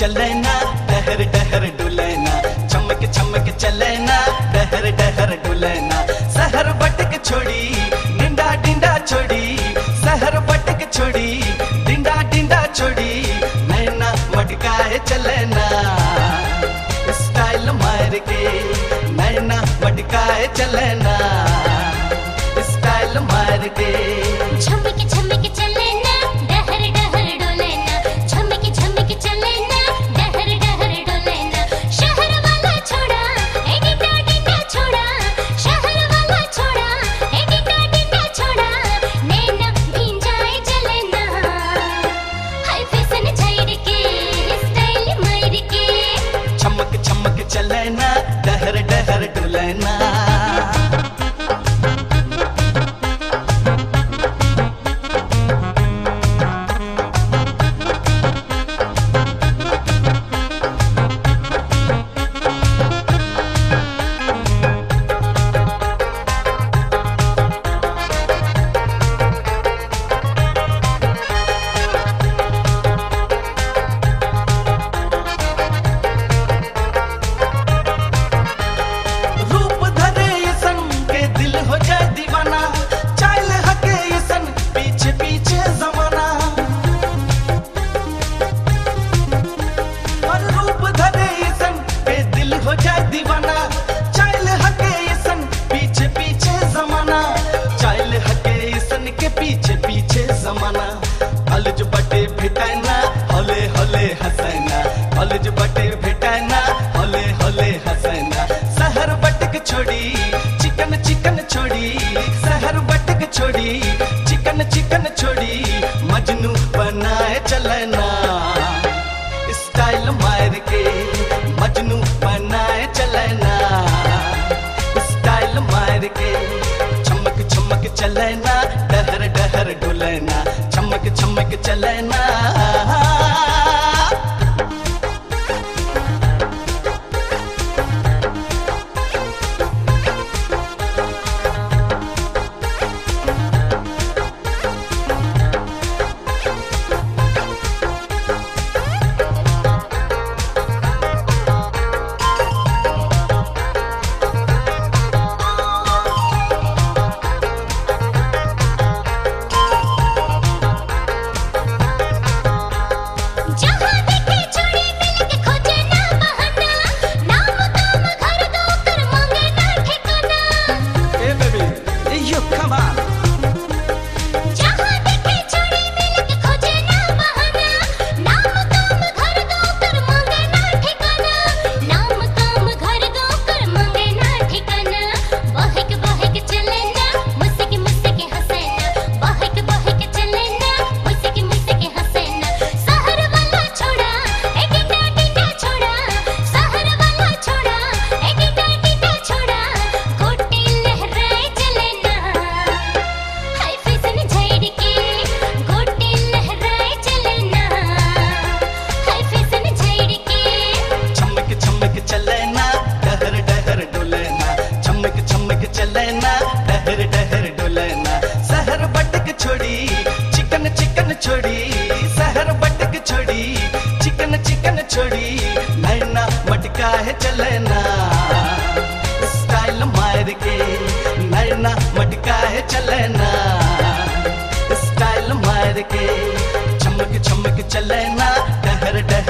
चलेना, डहर डहर डुलेना। चमक चमक चलेना, डहर डहर डुलेना। शहर बटक छोड़ी डिंडा डिंडा छोड़ी। सहर बटक छोड़ी, डिंडा डिंडा छोड़ी। नैना मटका है चलेना। स्टाइल मार के नैना मटका है चलेना। स्टाइल मार के जमाना। अलज बटे भिटाना हले हले हसैना अलज बटे छोड़ी, शहर बटक छोड़ी, चिकन चिकन छोड़ी, मजनू बनाए चलना। स्टाइल मार के मजनू बनाए चलना। स्टाइल मार के चमक चमक चलना डहर डहर डुलना। चलेना डहर डहर डोलेना। शहर बटक छोड़ी, चिकन चिकन छोड़ी। शहर बटक छोड़ी, चिकन चिकन छोड़ी। नैना मटका है चलेना। स्टाइल मार के नैना मटका है चलेना। स्टाइल मार के चमक चमक चलना, डहर डहर